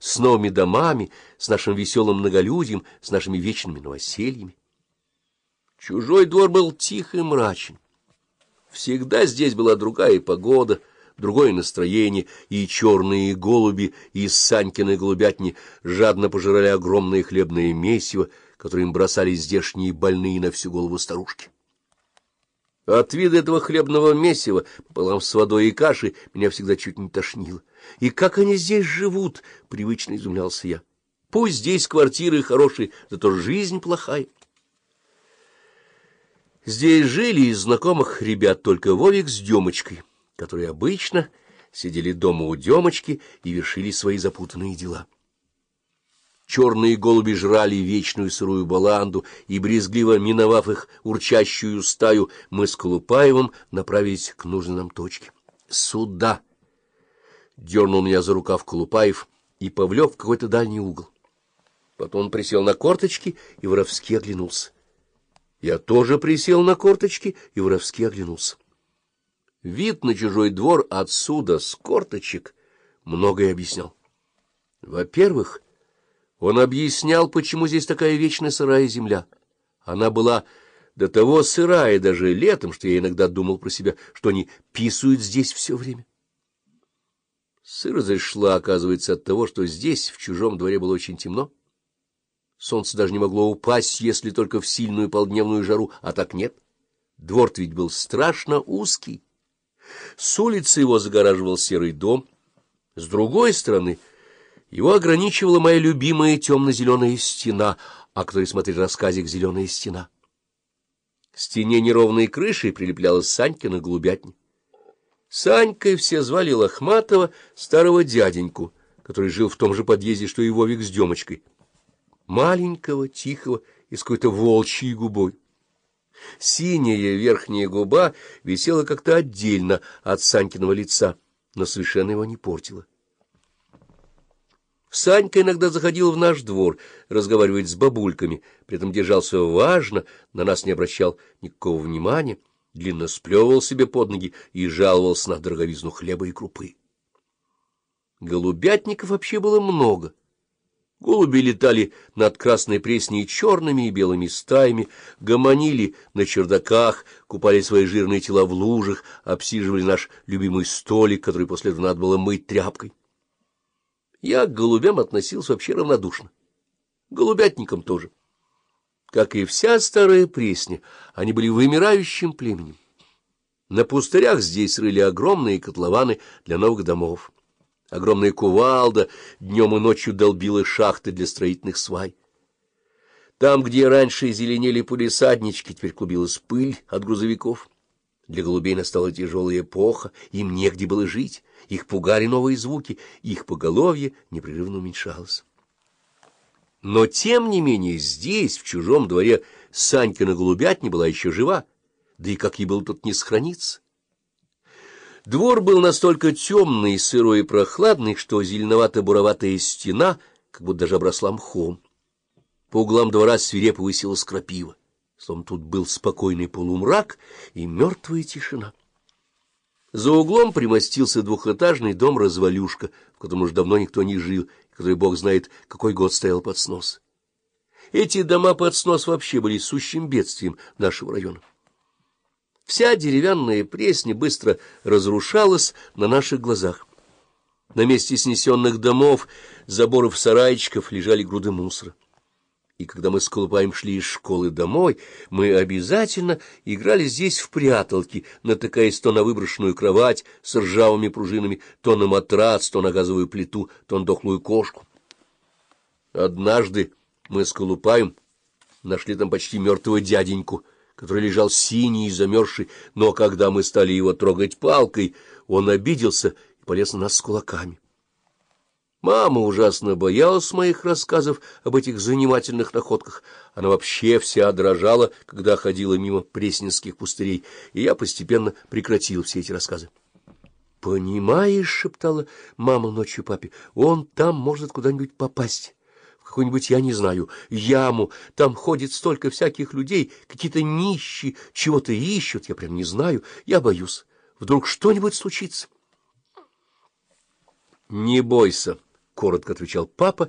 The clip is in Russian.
с новыми домами, с нашим веселым многолюдием, с нашими вечными новосельями. Чужой двор был тих и мрачен. Всегда здесь была другая погода, другое настроение, и черные голуби из Санькиной голубятни жадно пожирали огромное хлебное месиво, которое им бросали здешние больные на всю голову старушки. От вида этого хлебного месива, пополам с водой и кашей, меня всегда чуть не тошнило. И как они здесь живут, — привычно изумлялся я. Пусть здесь квартиры хорошие, зато жизнь плохая. Здесь жили из знакомых ребят только Вовик с Демочкой, которые обычно сидели дома у Демочки и вершили свои запутанные дела. Черные голуби жрали вечную сырую баланду, и, брезгливо миновав их урчащую стаю, мы с Колупаевым направились к нужной нам точке. «Сюда!» — дернул меня за рукав Колупаев и повлек в какой-то дальний угол. Потом присел на корточки и воровски оглянулся. Я тоже присел на корточки и воровски оглянулся. Вид на чужой двор отсюда, с корточек, многое объяснял. Во-первых, он объяснял, почему здесь такая вечная сырая земля. Она была до того сырая даже летом, что я иногда думал про себя, что они писают здесь все время. Сырость шла, оказывается, от того, что здесь, в чужом дворе, было очень темно. Солнце даже не могло упасть, если только в сильную полдневную жару, а так нет. двор ведь был страшно узкий. С улицы его загораживал серый дом. С другой стороны — его ограничивала моя любимая темно-зеленая стена, о которой смотрит рассказик «Зеленая стена». К стене неровной крышей прилеплялась Санькина голубятня. Санькой все звали Лохматова, старого дяденьку, который жил в том же подъезде, что и Вовик с Демочкой. Маленького, тихого и с какой-то волчьей губой. Синяя верхняя губа висела как-то отдельно от Санькиного лица, но совершенно его не портила. Санька иногда заходил в наш двор разговаривать с бабульками, при этом держался важно, на нас не обращал никакого внимания, длинно сплевывал себе под ноги и жаловался на дороговизну хлеба и крупы. Голубятников вообще было много. Голуби летали над Красной Пресней черными и белыми стаями, гомонили на чердаках, купали свои жирные тела в лужах, обсиживали наш любимый столик, который после этого надо было мыть тряпкой. Я к голубям относился вообще равнодушно. Голубятникам тоже. Как и вся старая пресня, они были вымирающим племенем. На пустырях здесь рыли огромные котлованы для новых домов. Огромная кувалда днем и ночью долбила шахты для строительных свай. Там, где раньше зеленели полисаднички, теперь клубилась пыль от грузовиков. Для голубей настала тяжелая эпоха, им негде было жить, их пугали новые звуки, их поголовье непрерывно уменьшалось. Но, тем не менее, здесь, в чужом дворе, Санькина голубятня была еще жива, да и как ей было тут не сохраниться. Двор был настолько темный, сырой и прохладный, что зеленовато-буроватая стена как будто даже обросла мхом. По углам двора свирепо высилась крапива словно тут был спокойный полумрак и мертвая тишина. За углом примостился двухэтажный дом-развалюшка, в котором уж давно никто не жил, который бог знает, какой год стоял под снос. Эти дома под снос вообще были сущим бедствием нашего района. Вся деревянная пресня быстро разрушалась на наших глазах. На месте снесенных домов, заборов сарайчиков лежали груды мусора и когда мы с Колупаем шли из школы домой, мы обязательно играли здесь в пряталки, натыкаясь то на выброшенную кровать с ржавыми пружинами, то на матрас, то на газовую плиту, то на дохлую кошку. Однажды мы с Колупаем нашли там почти мертвого дяденьку, который лежал синий и замерзший, но когда мы стали его трогать палкой, он обиделся и полез на нас с кулаками. Мама ужасно боялась моих рассказов об этих занимательных находках. Она вообще вся дрожала, когда ходила мимо пресненских пустырей, и я постепенно прекратил все эти рассказы. — Понимаешь, — шептала мама ночью папе, — он там может куда-нибудь попасть, в какую-нибудь, я не знаю, яму. Там ходит столько всяких людей, какие-то нищие, чего-то ищут, я прям не знаю, я боюсь. Вдруг что-нибудь случится? — Не бойся. Коротко отвечал папа